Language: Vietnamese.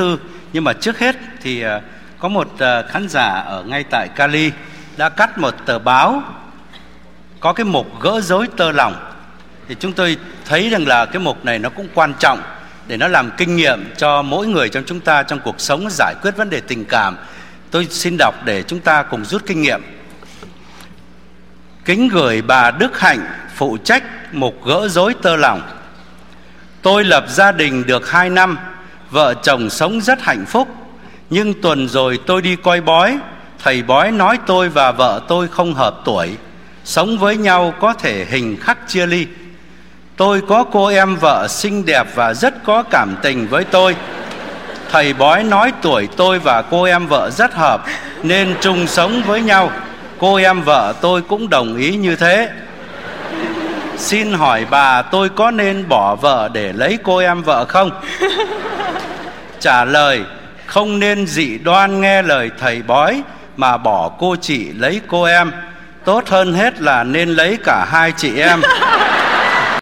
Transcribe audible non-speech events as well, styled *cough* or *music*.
thư. Nhưng mà trước hết thì ờ, có một ờ, khán giả ở ngay tại Cali đã cắt một tờ báo có cái mục gỡ rối tơ lòng thì chúng tôi thấy rằng là cái mục này nó cũng quan trọng để nó làm kinh nghiệm cho mỗi người trong chúng ta trong cuộc sống, giải quyết vấn đề tình cảm. Tôi xin đọc để chúng ta cùng rút kinh nghiệm. Kính gửi bà đức hạnh phụ trách mục gỡ rối tơ lòng tôi lập gia đình được hai năm vợ chồng sống rất hạnh phúc. Nhưng tuần rồi tôi đi coi bói. Thầy bói nói tôi và vợ tôi không hợp tuổi. Sống với nhau có thể hình khắc chia ly. Tôi có cô em vợ xinh đẹp và rất có cảm tình với tôi. Thầy bói nói tuổi tôi và cô em vợ rất hợp, nên chung sống với nhau. Cô em vợ tôi cũng đồng ý như thế. Xin hỏi bà tôi có nên bỏ vợ để lấy cô em vợ không? *laughs* trả lời, không nên dị đoan nghe lời thầy bói mà bỏ cô chị lấy cô em. Tốt hơn hết là nên lấy cả hai chị em.